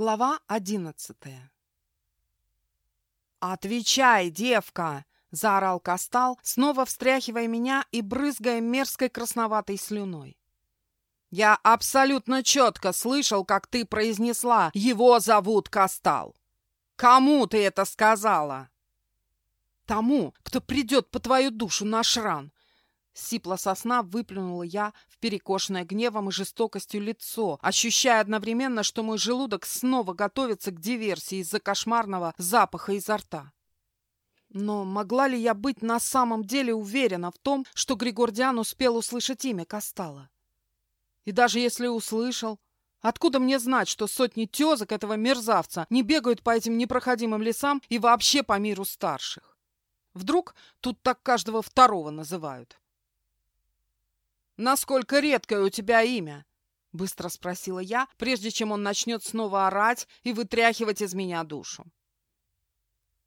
Глава одиннадцатая «Отвечай, девка!» — заорал Кастал, снова встряхивая меня и брызгая мерзкой красноватой слюной. «Я абсолютно четко слышал, как ты произнесла «Его зовут Кастал». Кому ты это сказала?» «Тому, кто придет по твою душу на шран, Сипла сосна выплюнула я в перекошенное гневом и жестокостью лицо, ощущая одновременно, что мой желудок снова готовится к диверсии из-за кошмарного запаха изо рта. Но могла ли я быть на самом деле уверена в том, что Григордиан успел услышать имя Кастала? И даже если услышал, откуда мне знать, что сотни тезок этого мерзавца не бегают по этим непроходимым лесам и вообще по миру старших? Вдруг тут так каждого второго называют? «Насколько редкое у тебя имя?» — быстро спросила я, прежде чем он начнет снова орать и вытряхивать из меня душу.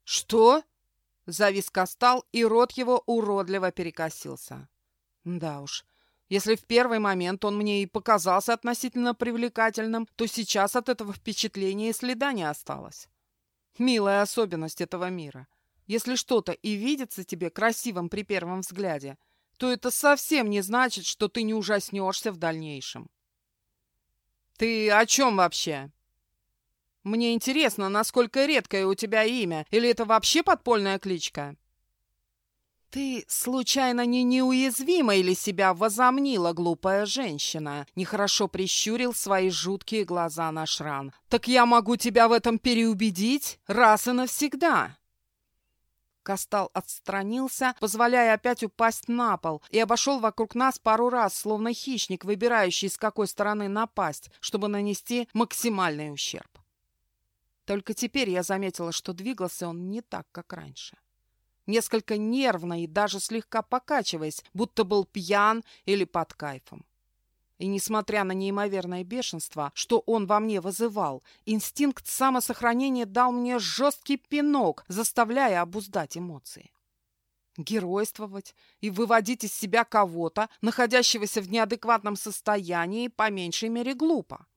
«Что?» — завис Костал, и рот его уродливо перекосился. «Да уж, если в первый момент он мне и показался относительно привлекательным, то сейчас от этого впечатления и следа не осталось. Милая особенность этого мира. Если что-то и видится тебе красивым при первом взгляде — то это совсем не значит, что ты не ужаснешься в дальнейшем. Ты о чем вообще? Мне интересно, насколько редкое у тебя имя, или это вообще подпольная кличка? Ты, случайно, не неуязвима или себя возомнила, глупая женщина? Нехорошо прищурил свои жуткие глаза на Шран. Так я могу тебя в этом переубедить раз и навсегда. Кастал отстранился, позволяя опять упасть на пол, и обошел вокруг нас пару раз, словно хищник, выбирающий, с какой стороны напасть, чтобы нанести максимальный ущерб. Только теперь я заметила, что двигался он не так, как раньше. Несколько нервно и даже слегка покачиваясь, будто был пьян или под кайфом. И несмотря на неимоверное бешенство, что он во мне вызывал, инстинкт самосохранения дал мне жесткий пинок, заставляя обуздать эмоции. Геройствовать и выводить из себя кого-то, находящегося в неадекватном состоянии, по меньшей мере глупо.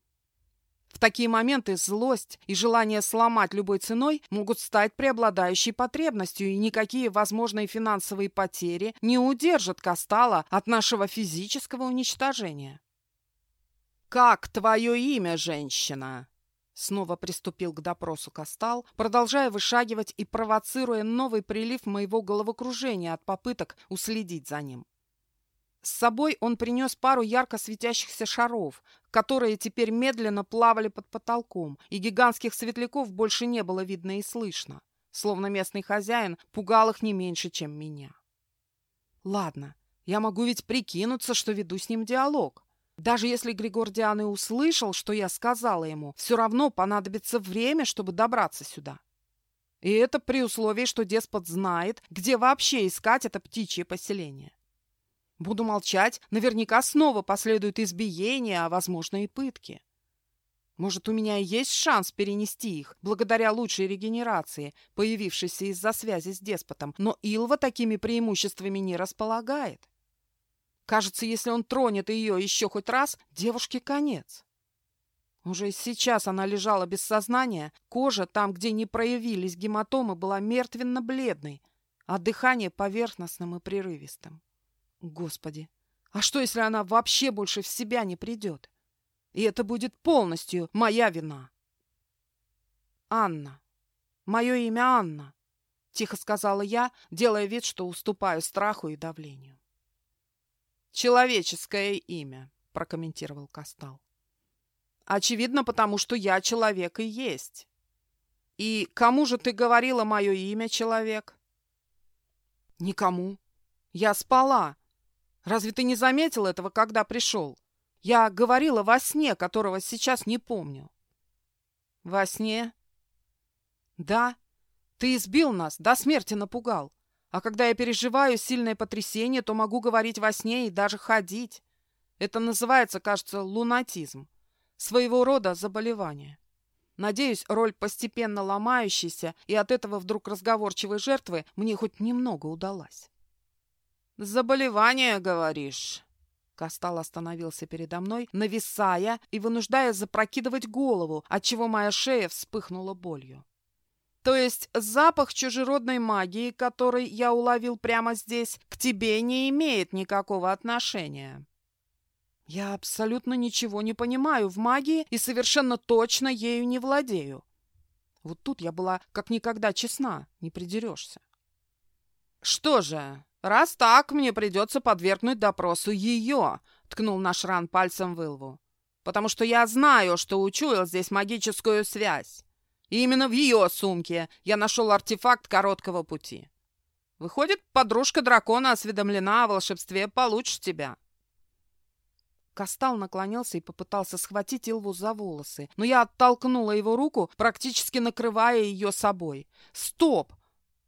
В такие моменты злость и желание сломать любой ценой могут стать преобладающей потребностью, и никакие возможные финансовые потери не удержат Кастала от нашего физического уничтожения. «Как твое имя, женщина?» Снова приступил к допросу Кастал, продолжая вышагивать и провоцируя новый прилив моего головокружения от попыток уследить за ним. С собой он принес пару ярко светящихся шаров, которые теперь медленно плавали под потолком, и гигантских светляков больше не было видно и слышно, словно местный хозяин пугал их не меньше, чем меня. Ладно, я могу ведь прикинуться, что веду с ним диалог. Даже если Григордиан и услышал, что я сказала ему, все равно понадобится время, чтобы добраться сюда. И это при условии, что деспот знает, где вообще искать это птичье поселение. Буду молчать, наверняка снова последуют избиения, а, возможно, и пытки. Может, у меня и есть шанс перенести их, благодаря лучшей регенерации, появившейся из-за связи с деспотом, но Илва такими преимуществами не располагает. Кажется, если он тронет ее еще хоть раз, девушке конец. Уже сейчас она лежала без сознания, кожа там, где не проявились гематомы, была мертвенно-бледной, а дыхание поверхностным и прерывистым. Господи, а что, если она вообще больше в себя не придет? И это будет полностью моя вина. Анна. Мое имя Анна, — тихо сказала я, делая вид, что уступаю страху и давлению. «Человеческое имя», — прокомментировал Кастал. «Очевидно, потому что я человек и есть. И кому же ты говорила мое имя, человек?» «Никому. Я спала. Разве ты не заметил этого, когда пришел? Я говорила во сне, которого сейчас не помню». «Во сне?» «Да. Ты избил нас, до смерти напугал. А когда я переживаю сильное потрясение, то могу говорить во сне и даже ходить. Это называется, кажется, лунатизм. Своего рода заболевание. Надеюсь, роль постепенно ломающейся и от этого вдруг разговорчивой жертвы мне хоть немного удалась. «Заболевание, говоришь?» Кастал остановился передо мной, нависая и вынуждая запрокидывать голову, отчего моя шея вспыхнула болью. То есть запах чужеродной магии, который я уловил прямо здесь, к тебе не имеет никакого отношения. Я абсолютно ничего не понимаю в магии и совершенно точно ею не владею. Вот тут я была как никогда честна, не придерешься. Что же, раз так, мне придется подвергнуть допросу ее, ткнул наш ран пальцем в Илву. Потому что я знаю, что учуял здесь магическую связь. И именно в ее сумке я нашел артефакт короткого пути. Выходит, подружка дракона осведомлена о волшебстве получше тебя. Кастал наклонился и попытался схватить Илву за волосы, но я оттолкнула его руку, практически накрывая ее собой. «Стоп!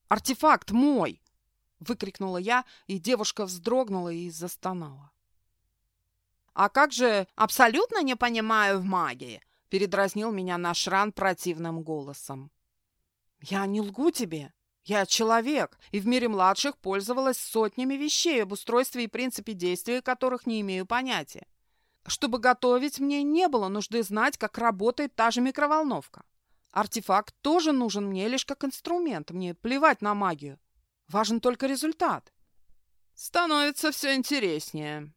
Артефакт мой!» — выкрикнула я, и девушка вздрогнула и застонала. «А как же абсолютно не понимаю в магии?» — передразнил меня наш ран противным голосом. «Я не лгу тебе. Я человек, и в мире младших пользовалась сотнями вещей, об устройстве и принципе действия которых не имею понятия. Чтобы готовить, мне не было нужды знать, как работает та же микроволновка. Артефакт тоже нужен мне лишь как инструмент. Мне плевать на магию. Важен только результат. Становится все интереснее.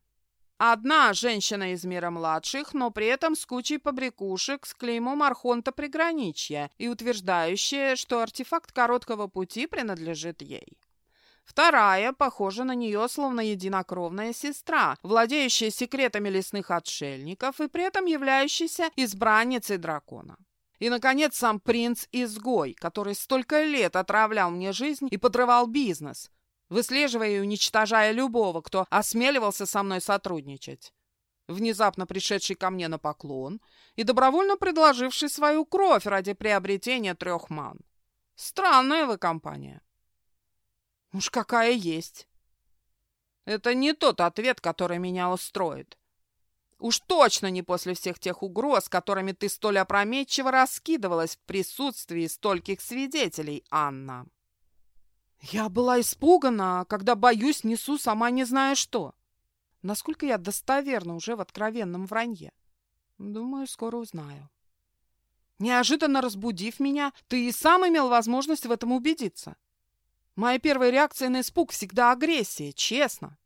Одна женщина из мира младших, но при этом с кучей побрякушек с клеймом Архонта приграничья и утверждающая, что артефакт короткого пути принадлежит ей. Вторая похожа на нее словно единокровная сестра, владеющая секретами лесных отшельников и при этом являющаяся избранницей дракона. И, наконец, сам принц-изгой, который столько лет отравлял мне жизнь и подрывал бизнес, выслеживая и уничтожая любого, кто осмеливался со мной сотрудничать. Внезапно пришедший ко мне на поклон и добровольно предложивший свою кровь ради приобретения трех ман. Странная вы компания. Уж какая есть. Это не тот ответ, который меня устроит. Уж точно не после всех тех угроз, которыми ты столь опрометчиво раскидывалась в присутствии стольких свидетелей, Анна. Я была испугана, когда, боюсь, несу сама не знаю что. Насколько я достоверна уже в откровенном вранье? Думаю, скоро узнаю. Неожиданно разбудив меня, ты и сам имел возможность в этом убедиться. Моя первая реакция на испуг всегда агрессия, честно.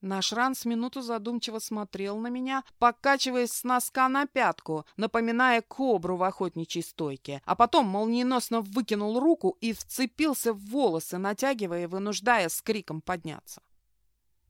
Наш Ран с минуту задумчиво смотрел на меня, покачиваясь с носка на пятку, напоминая кобру в охотничьей стойке, а потом молниеносно выкинул руку и вцепился в волосы, натягивая и вынуждая с криком подняться.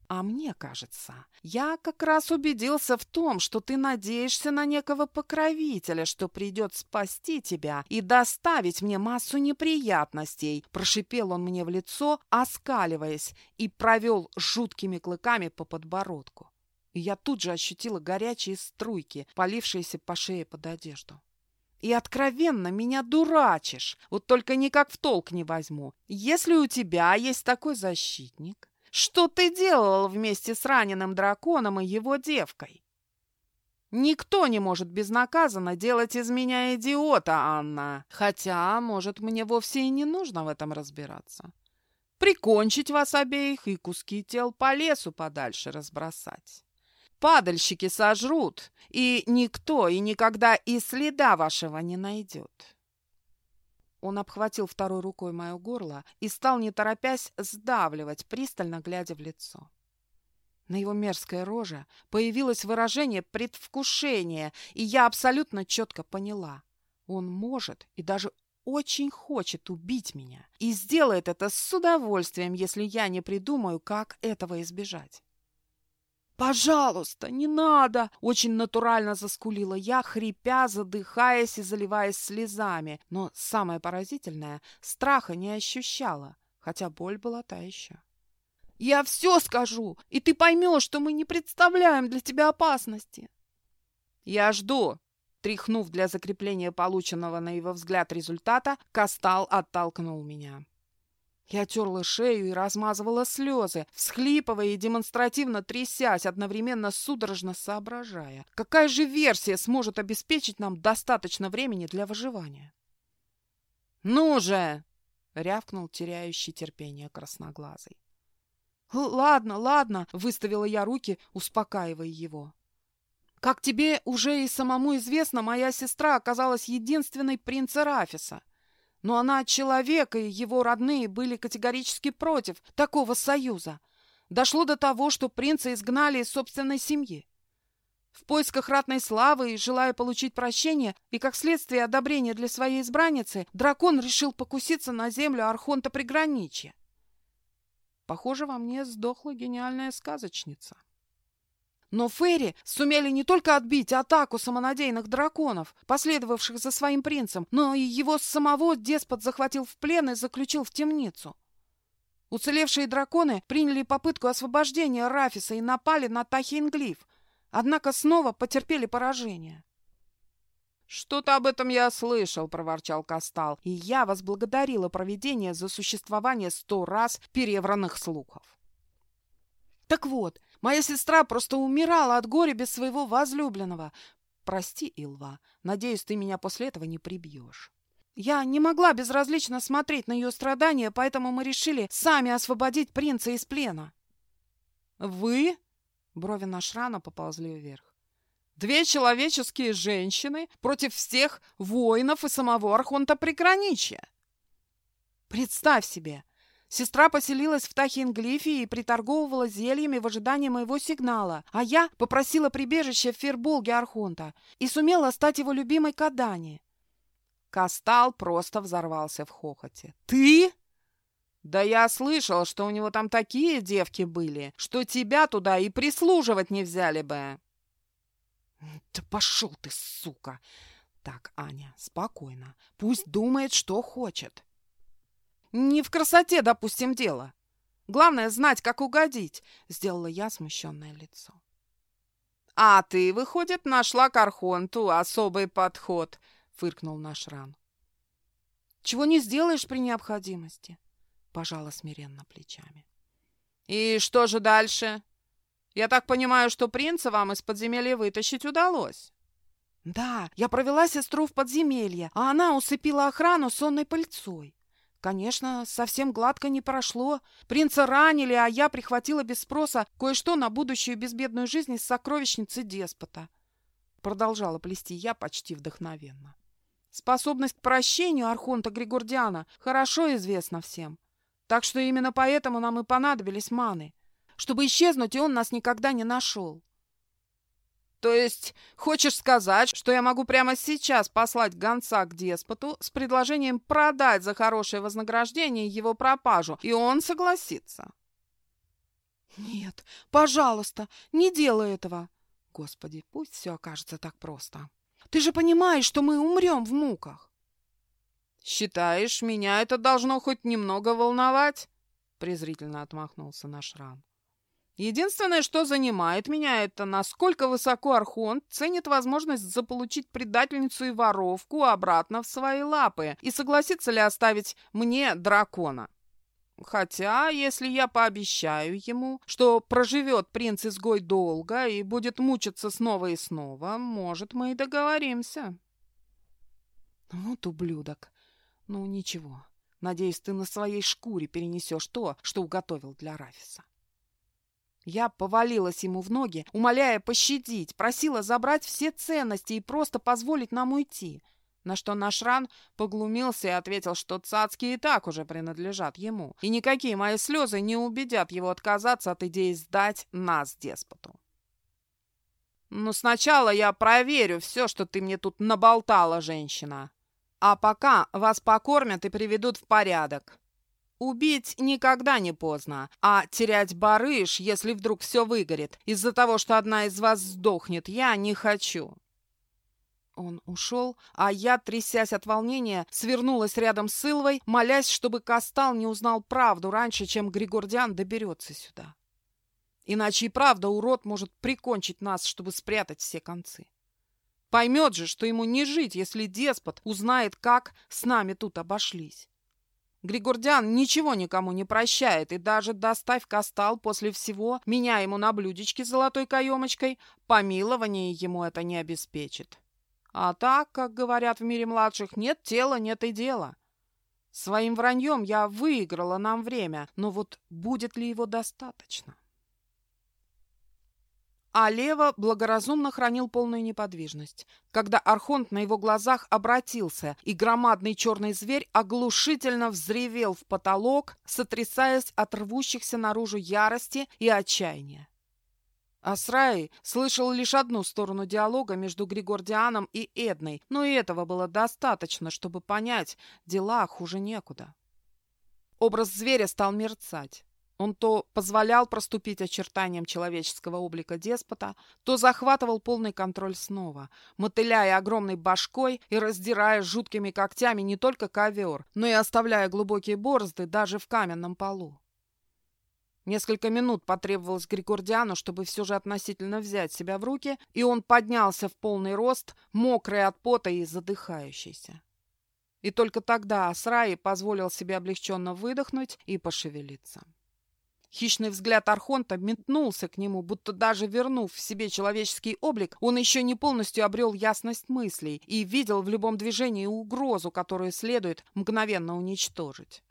А мне кажется, я как раз убедился в том, что ты надеешься на некого покровителя, что придет спасти тебя и доставить мне массу неприятностей. Прошипел он мне в лицо, оскаливаясь, и провел жуткими клыками по подбородку. И я тут же ощутила горячие струйки, полившиеся по шее под одежду. И откровенно меня дурачишь, вот только никак в толк не возьму. Если у тебя есть такой защитник, что ты делал вместе с раненым драконом и его девкой? Никто не может безнаказанно делать из меня идиота, Анна. Хотя, может, мне вовсе и не нужно в этом разбираться. Прикончить вас обеих и куски тел по лесу подальше разбросать. Падальщики сожрут, и никто и никогда и следа вашего не найдет. Он обхватил второй рукой мое горло и стал, не торопясь, сдавливать, пристально глядя в лицо. На его мерзкой роже появилось выражение предвкушения, и я абсолютно четко поняла. Он может и даже очень хочет убить меня, и сделает это с удовольствием, если я не придумаю, как этого избежать. «Пожалуйста, не надо!» – очень натурально заскулила я, хрипя, задыхаясь и заливаясь слезами. Но самое поразительное – страха не ощущала, хотя боль была та еще. «Я все скажу, и ты поймешь, что мы не представляем для тебя опасности!» «Я жду!» Тряхнув для закрепления полученного на его взгляд результата, Кастал оттолкнул меня. Я терла шею и размазывала слезы, всхлипывая и демонстративно трясясь, одновременно судорожно соображая, какая же версия сможет обеспечить нам достаточно времени для выживания. «Ну же!» — рявкнул теряющий терпение красноглазый. «Ладно, ладно», — выставила я руки, успокаивая его. «Как тебе уже и самому известно, моя сестра оказалась единственной принца Рафиса. Но она человек, и его родные были категорически против такого союза. Дошло до того, что принца изгнали из собственной семьи. В поисках ратной славы и желая получить прощение и, как следствие, одобрения для своей избранницы, дракон решил покуситься на землю Архонта Приграничья. Похоже, во мне сдохла гениальная сказочница. Но Ферри сумели не только отбить атаку самонадеянных драконов, последовавших за своим принцем, но и его самого деспот захватил в плен и заключил в темницу. Уцелевшие драконы приняли попытку освобождения Рафиса и напали на Тахинглиф, однако снова потерпели поражение. «Что-то об этом я слышал», — проворчал Кастал, и я возблагодарила провидение за существование сто раз перевранных слухов. Так вот, моя сестра просто умирала от горя без своего возлюбленного. Прости, Илва, надеюсь, ты меня после этого не прибьешь. Я не могла безразлично смотреть на ее страдания, поэтому мы решили сами освободить принца из плена. «Вы?» Брови Нашрана поползли вверх. Две человеческие женщины против всех воинов и самого Архонта Приграничья. Представь себе, сестра поселилась в Тахинглифе и приторговывала зельями в ожидании моего сигнала, а я попросила прибежище в Ферболге Архонта и сумела стать его любимой Кадани. Кастал просто взорвался в хохоте. «Ты?» Да я слышал, что у него там такие девки были, что тебя туда и прислуживать не взяли бы. Да пошел ты, сука! Так, Аня, спокойно. Пусть думает, что хочет. Не в красоте, допустим, дело. Главное знать, как угодить, сделала я смущенное лицо. А ты, выходит, нашла к Архонту особый подход, фыркнул наш ран. Чего не сделаешь при необходимости пожала смиренно плечами. «И что же дальше? Я так понимаю, что принца вам из подземелья вытащить удалось?» «Да, я провела сестру в подземелье, а она усыпила охрану сонной пыльцой. Конечно, совсем гладко не прошло. Принца ранили, а я прихватила без спроса кое-что на будущую безбедную жизнь из сокровищницы деспота. Продолжала плести я почти вдохновенно. Способность к прощению Архонта Григордиана хорошо известна всем. Так что именно поэтому нам и понадобились маны, чтобы исчезнуть, и он нас никогда не нашел. То есть хочешь сказать, что я могу прямо сейчас послать гонца к деспоту с предложением продать за хорошее вознаграждение его пропажу, и он согласится? Нет, пожалуйста, не делай этого. Господи, пусть все окажется так просто. Ты же понимаешь, что мы умрем в муках. «Считаешь, меня это должно хоть немного волновать?» презрительно отмахнулся наш ран. Единственное, что занимает меня, это насколько высоко Архонт ценит возможность заполучить предательницу и воровку обратно в свои лапы и согласится ли оставить мне дракона. Хотя, если я пообещаю ему, что проживет принц-изгой долго и будет мучиться снова и снова, может, мы и договоримся. Вот ублюдок. Ну, ничего. Надеюсь, ты на своей шкуре перенесешь то, что уготовил для Рафиса. Я повалилась ему в ноги, умоляя пощадить, просила забрать все ценности и просто позволить нам уйти. На что наш ран поглумился и ответил, что цацки и так уже принадлежат ему, и никакие мои слезы не убедят его отказаться от идеи сдать нас деспоту. «Ну, сначала я проверю все, что ты мне тут наболтала, женщина», а пока вас покормят и приведут в порядок. Убить никогда не поздно, а терять барыш, если вдруг все выгорит, из-за того, что одна из вас сдохнет, я не хочу». Он ушел, а я, трясясь от волнения, свернулась рядом с Илвой, молясь, чтобы Кастал не узнал правду раньше, чем Григордиан доберется сюда. Иначе и правда урод может прикончить нас, чтобы спрятать все концы. Поймет же, что ему не жить, если деспот узнает, как с нами тут обошлись. Григордян ничего никому не прощает, и даже доставь кастал после всего, меня ему на блюдечке с золотой каемочкой, помилование ему это не обеспечит. А так, как говорят в мире младших, нет тела, нет и дела. Своим враньем я выиграла нам время, но вот будет ли его достаточно? А Лева благоразумно хранил полную неподвижность. Когда Архонт на его глазах обратился, и громадный черный зверь оглушительно взревел в потолок, сотрясаясь от рвущихся наружу ярости и отчаяния. Асраи слышал лишь одну сторону диалога между Григордианом и Эдной, но и этого было достаточно, чтобы понять, дела хуже некуда. Образ зверя стал мерцать. Он то позволял проступить очертаниям человеческого облика деспота, то захватывал полный контроль снова, мотыляя огромной башкой и раздирая жуткими когтями не только ковер, но и оставляя глубокие борозды даже в каменном полу. Несколько минут потребовалось Григордиану, чтобы все же относительно взять себя в руки, и он поднялся в полный рост, мокрый от пота и задыхающийся. И только тогда Асраи позволил себе облегченно выдохнуть и пошевелиться. Хищный взгляд Архонта метнулся к нему, будто даже вернув в себе человеческий облик, он еще не полностью обрел ясность мыслей и видел в любом движении угрозу, которую следует мгновенно уничтожить.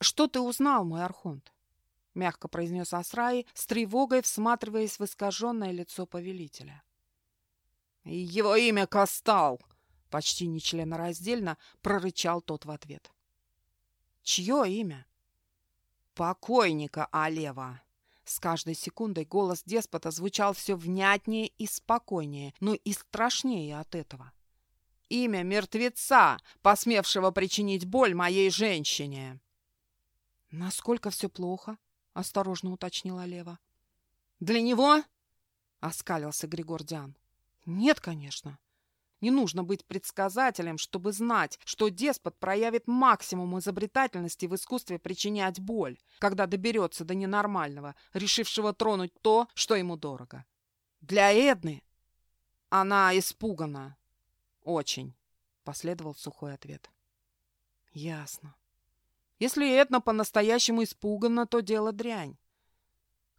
«Что ты узнал, мой Архонт?» — мягко произнес Асраи, с тревогой всматриваясь в искаженное лицо повелителя. «Его имя Кастал!» — почти нечленораздельно прорычал тот в ответ. «Чье имя?» Покойника Алева. С каждой секундой голос деспота звучал все внятнее и спокойнее, но и страшнее от этого. Имя мертвеца, посмевшего причинить боль моей женщине. «Насколько все плохо?» — осторожно уточнила Лева. «Для него?» — оскалился Григордиан. «Нет, конечно. Не нужно быть предсказателем, чтобы знать, что деспот проявит максимум изобретательности в искусстве причинять боль, когда доберется до ненормального, решившего тронуть то, что ему дорого. Для Эдны она испугана. Очень, последовал сухой ответ. Ясно. Если Эдна по-настоящему испугана, то дело дрянь.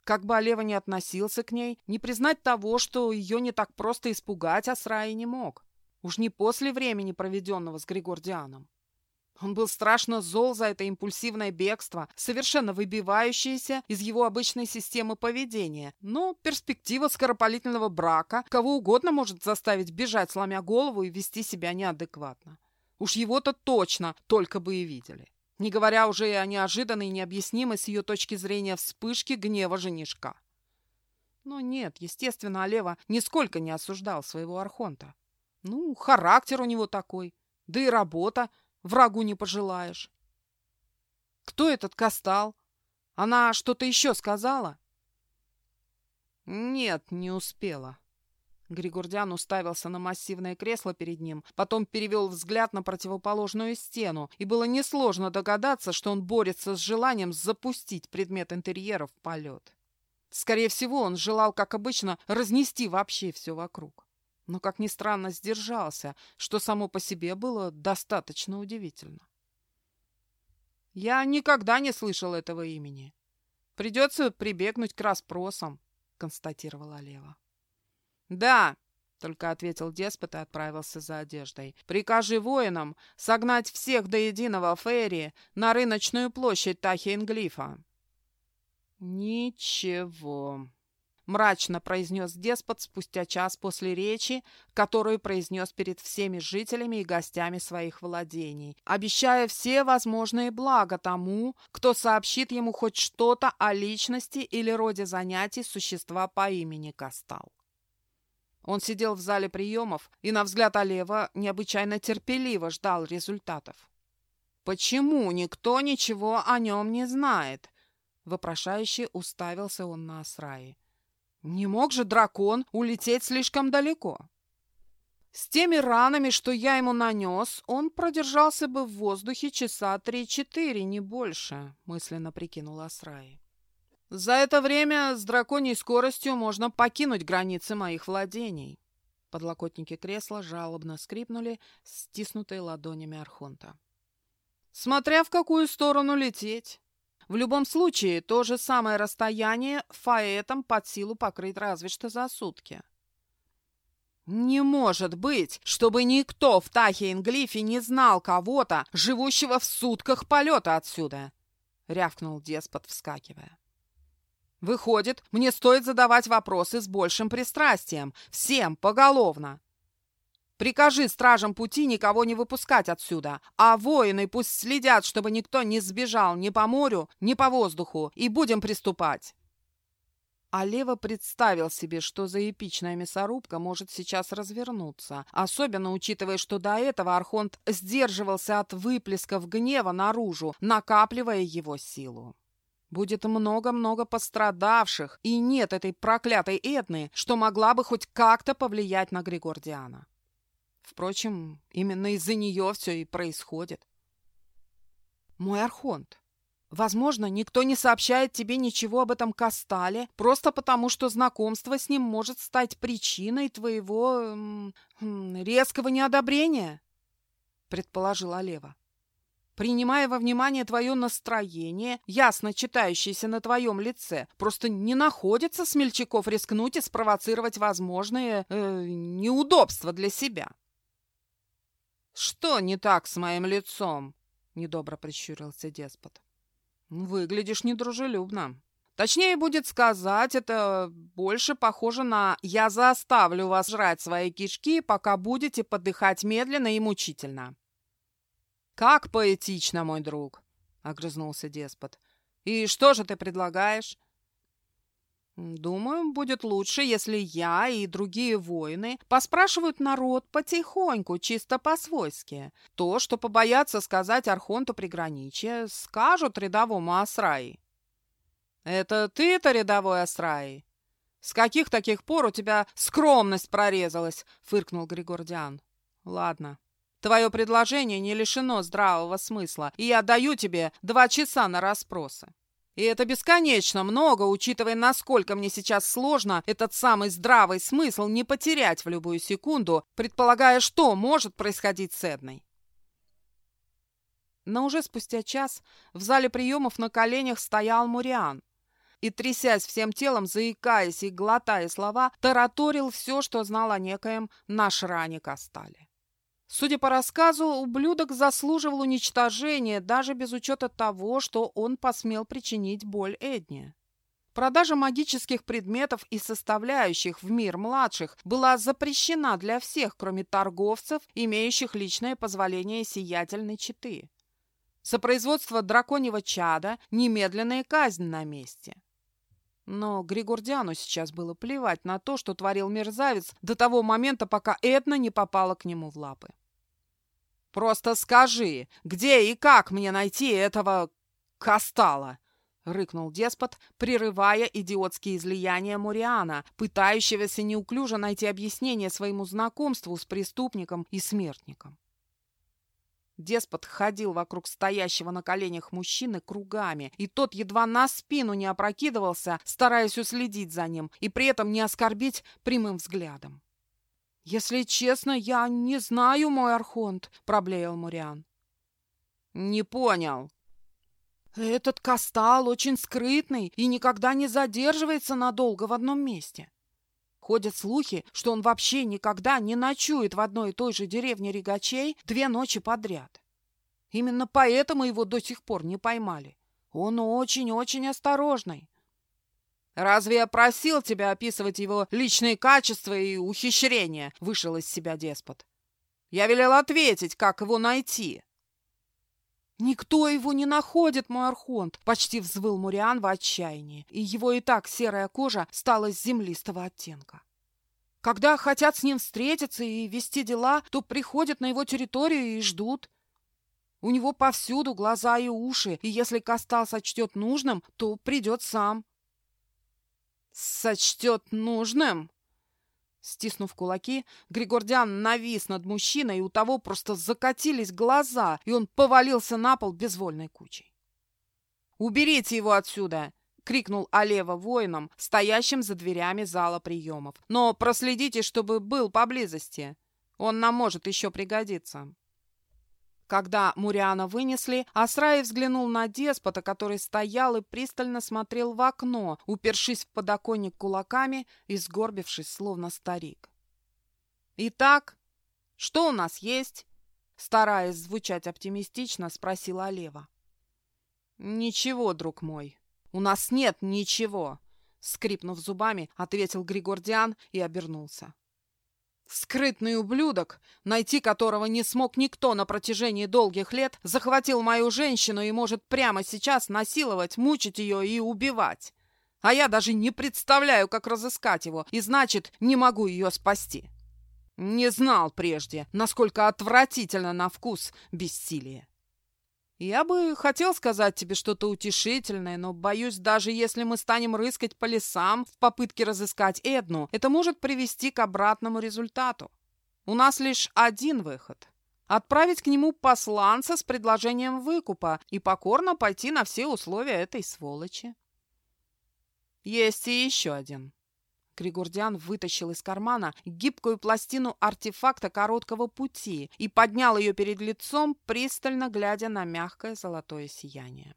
Как бы Олева не относился к ней, не признать того, что ее не так просто испугать, Асраи не мог. Уж не после времени, проведенного с Григордианом. Он был страшно зол за это импульсивное бегство, совершенно выбивающееся из его обычной системы поведения. Но перспектива скоропалительного брака кого угодно может заставить бежать, сломя голову и вести себя неадекватно. Уж его-то точно только бы и видели. Не говоря уже и о неожиданной и необъяснимой с ее точки зрения вспышке гнева женишка. Но нет, естественно, Олева нисколько не осуждал своего архонта. Ну, характер у него такой. Да и работа. Врагу не пожелаешь. Кто этот Кастал? Она что-то еще сказала? Нет, не успела. Григордян уставился на массивное кресло перед ним, потом перевел взгляд на противоположную стену, и было несложно догадаться, что он борется с желанием запустить предмет интерьера в полет. Скорее всего, он желал, как обычно, разнести вообще все вокруг но, как ни странно, сдержался, что само по себе было достаточно удивительно. «Я никогда не слышал этого имени. Придется прибегнуть к расспросам», — констатировала Лева. «Да», — только ответил деспот и отправился за одеждой. «Прикажи воинам согнать всех до единого Ферри на рыночную площадь Тахейнглифа». «Ничего», мрачно произнес деспот спустя час после речи, которую произнес перед всеми жителями и гостями своих владений, обещая все возможные блага тому, кто сообщит ему хоть что-то о личности или роде занятий существа по имени Кастал. Он сидел в зале приемов и, на взгляд Олева, необычайно терпеливо ждал результатов. «Почему никто ничего о нем не знает?» Вопрошающе уставился он на Асраи. Не мог же дракон улететь слишком далеко. С теми ранами, что я ему нанес, он продержался бы в воздухе часа три-четыре, не больше, мысленно прикинула Асраи. За это время с драконьей скоростью можно покинуть границы моих владений. Подлокотники кресла жалобно скрипнули, стиснутые ладонями Архонта. Смотря в какую сторону лететь. В любом случае, то же самое расстояние фаэтом под силу покрыть разве что за сутки. «Не может быть, чтобы никто в Тахе-Инглифе не знал кого-то, живущего в сутках полета отсюда!» — рявкнул деспот, вскакивая. «Выходит, мне стоит задавать вопросы с большим пристрастием, всем поголовно. Прикажи стражам пути никого не выпускать отсюда, а воины пусть следят, чтобы никто не сбежал ни по морю, ни по воздуху, и будем приступать!» А Лева представил себе, что за эпичная мясорубка может сейчас развернуться, особенно учитывая, что до этого Архонт сдерживался от выплесков гнева наружу, накапливая его силу. Будет много-много пострадавших, и нет этой проклятой Эдны, что могла бы хоть как-то повлиять на Григордиана. Впрочем, именно из-за нее все и происходит. Мой Архонт, Возможно, никто не сообщает тебе ничего об этом Кастале, просто потому, что знакомство с ним может стать причиной твоего м, м, резкого неодобрения, предположила Лева. Принимая во внимание твое настроение, ясно читающееся на твоем лице, просто не находится смельчаков рискнуть и спровоцировать возможные э, неудобства для себя. «Что не так с моим лицом?» — недобро прищурился деспот. Выглядишь недружелюбно. Точнее будет сказать, это больше похоже на «я заставлю вас жрать свои кишки, пока будете подыхать медленно и мучительно». «Как поэтично, мой друг!» — огрызнулся деспот. «И что же ты предлагаешь?» Думаю, будет лучше, если я и другие воины поспрашивают народ потихоньку, чисто по-свойски. То, что побоятся сказать Архонту приграничье, скажут рядовому Асраи. «Это ты-то рядовой Асраи?» «С каких таких пор у тебя скромность прорезалась?» — фыркнул Григордиан. «Ладно, твое предложение не лишено здравого смысла, и я даю тебе два часа на расспросы. И это бесконечно много, учитывая, насколько мне сейчас сложно этот самый здравый смысл не потерять в любую секунду, предполагая, что может происходить с Эдной. Но уже спустя час в зале приемов на коленях стоял Муриан и, трясясь всем телом, заикаясь и глотая слова, тараторил все, что знал о некоем Нашране Кастале. Судя по рассказу, ублюдок заслуживал уничтожения даже без учета того, что он посмел причинить боль Эдне. Продажа магических предметов и составляющих в мир младших была запрещена для всех, кроме торговцев, имеющих личное позволение сиятельной читы. За производство драконьего чада немедленная казнь на месте. Но Григордиану сейчас было плевать на то, что творил мерзавец до того момента, пока Эдна не попала к нему в лапы. Просто скажи, где и как мне найти этого Кастала?» — рыкнул деспот, прерывая идиотские излияния Мориана, пытающегося неуклюже найти объяснение своему знакомству с преступником и смертником. Деспот ходил вокруг стоящего на коленях мужчины кругами, и тот едва на спину не опрокидывался, стараясь уследить за ним и при этом не оскорбить прямым взглядом. «Если честно, я не знаю, мой архонт», — проблеял Муриан. «Не понял». «Этот Кастал очень скрытный и никогда не задерживается надолго в одном месте. Ходят слухи, что он вообще никогда не ночует в одной и той же деревне Ригачей две ночи подряд. Именно поэтому его до сих пор не поймали. Он очень-очень осторожный. «Разве я просил тебя описывать его личные качества и ухищрения?» — вышел из себя деспот. «Я велел ответить, как его найти». «Никто его не находит, мой архонт!» — почти взвыл Муриан в отчаянии, и его и так серая кожа стала землистого оттенка. Когда хотят с ним встретиться и вести дела, то приходят на его территорию и ждут. У него повсюду глаза и уши, и если Кастал сочтет нужным, то придет сам сочтет нужным. Стиснув кулаки, Григордиан навис над мужчиной, и у того просто закатились глаза, и он повалился на пол безвольной кучей. «Уберите его отсюда!» — крикнул Алева воинам, стоящим за дверями зала приемов. «Но проследите, чтобы был поблизости. Он нам может еще пригодиться». Когда Муриана вынесли, Асраи взглянул на деспота, который стоял и пристально смотрел в окно, упершись в подоконник кулаками и сгорбившись, словно старик. Итак, что у нас есть? Стараясь звучать оптимистично, спросила Лева. «Ничего, друг мой, у нас нет ничего!» Скрипнув зубами, ответил Григордиан и обернулся. Скрытный ублюдок, найти которого не смог никто на протяжении долгих лет, захватил мою женщину и может прямо сейчас насиловать, мучить ее и убивать. А я даже не представляю, как разыскать его, и значит, не могу ее спасти. Не знал прежде, насколько отвратительно на вкус бессилие. Я бы хотел сказать тебе что-то утешительное, но боюсь, даже если мы станем рыскать по лесам в попытке разыскать Эдну, это может привести к обратному результату. У нас лишь один выход — отправить к нему посланца с предложением выкупа и покорно пойти на все условия этой сволочи. Есть и еще один. Григордиан вытащил из кармана гибкую пластину артефакта короткого пути и поднял ее перед лицом, пристально глядя на мягкое золотое сияние.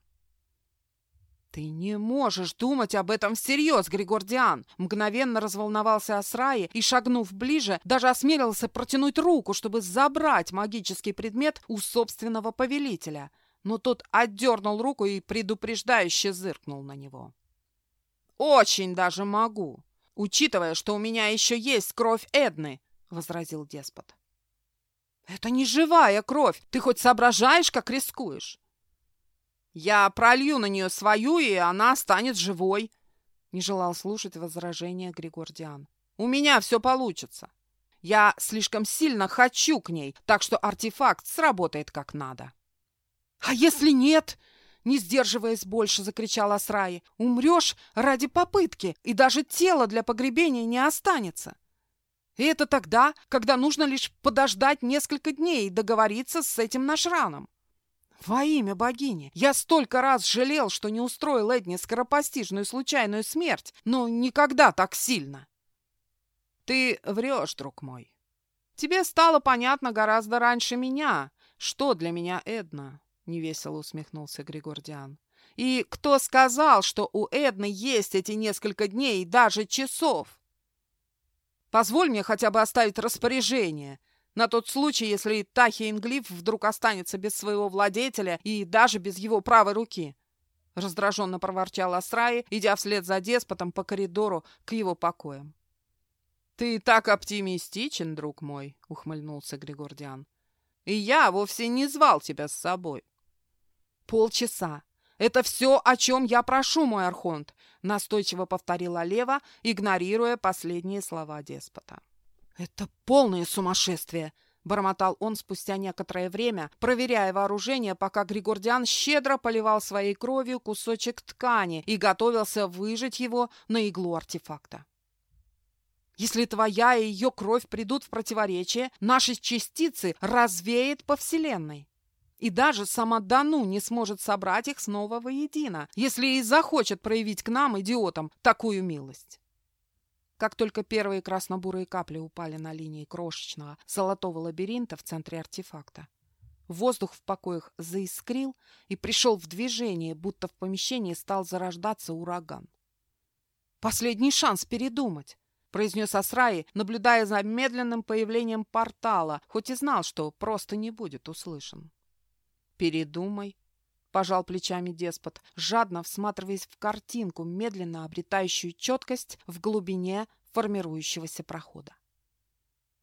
«Ты не можешь думать об этом всерьез, Григордиан!» Мгновенно разволновался Асраи и, шагнув ближе, даже осмелился протянуть руку, чтобы забрать магический предмет у собственного повелителя. Но тот отдернул руку и предупреждающе зыркнул на него. «Очень даже могу учитывая, что у меня еще есть кровь Эдны», — возразил деспот. «Это не живая кровь. Ты хоть соображаешь, как рискуешь?» «Я пролью на нее свою, и она станет живой», — не желал слушать возражения Григордиан. «У меня все получится. Я слишком сильно хочу к ней, так что артефакт сработает как надо». «А если нет?» Не сдерживаясь больше, закричал Асраи. «Умрешь ради попытки, и даже тело для погребения не останется. И это тогда, когда нужно лишь подождать несколько дней и договориться с этим нашраном. Во имя богини! Я столько раз жалел, что не устроил Эдне скоропостижную случайную смерть, но никогда так сильно!» «Ты врешь, друг мой. Тебе стало понятно гораздо раньше меня, что для меня Эдна. — невесело усмехнулся Григордиан. «И кто сказал, что у Эдны есть эти несколько дней и даже часов? Позволь мне хотя бы оставить распоряжение на тот случай, если Тахиенглиф вдруг останется без своего владетеля и даже без его правой руки». Раздраженно проворчал Асраи, идя вслед за деспотом по коридору к его покоям. «Ты так оптимистичен, друг мой!» — ухмыльнулся Григордиан. «И я вовсе не звал тебя с собой. «Полчаса. Это все, о чем я прошу, мой архонт», — настойчиво повторила Лева, игнорируя последние слова деспота. «Это полное сумасшествие!» — бормотал он спустя некоторое время, проверяя вооружение, пока Григордиан щедро поливал своей кровью кусочек ткани и готовился выжать его на иглу артефакта. «Если твоя и ее кровь придут в противоречие, наши частицы развеет по Вселенной. И даже сама Дану не сможет собрать их снова воедино, если и захочет проявить к нам, идиотам, такую милость. Как только первые красно-бурые капли упали на линии крошечного золотого лабиринта в центре артефакта, воздух в покоях заискрил и пришел в движение, будто в помещении стал зарождаться ураган. «Последний шанс передумать!» произнес Асраи, наблюдая за медленным появлением портала, хоть и знал, что просто не будет услышан. «Передумай», — пожал плечами деспот, жадно всматриваясь в картинку, медленно обретающую четкость в глубине формирующегося прохода.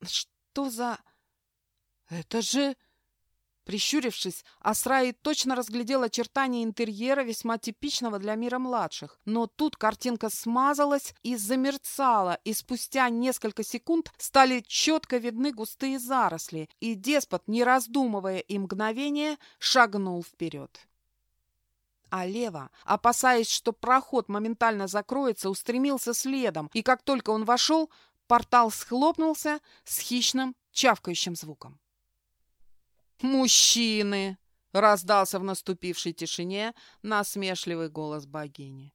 «Что за... Это же...» Прищурившись, Асраи точно разглядел очертания интерьера, весьма типичного для мира младших. Но тут картинка смазалась и замерцала, и спустя несколько секунд стали четко видны густые заросли, и деспот, не раздумывая и мгновение, шагнул вперед. А Лева, опасаясь, что проход моментально закроется, устремился следом, и как только он вошел, портал схлопнулся с хищным чавкающим звуком. «Мужчины!» — раздался в наступившей тишине насмешливый голос богини.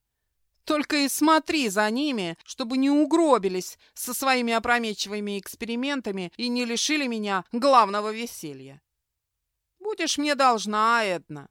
«Только и смотри за ними, чтобы не угробились со своими опрометчивыми экспериментами и не лишили меня главного веселья. Будешь мне должна, Эдна!»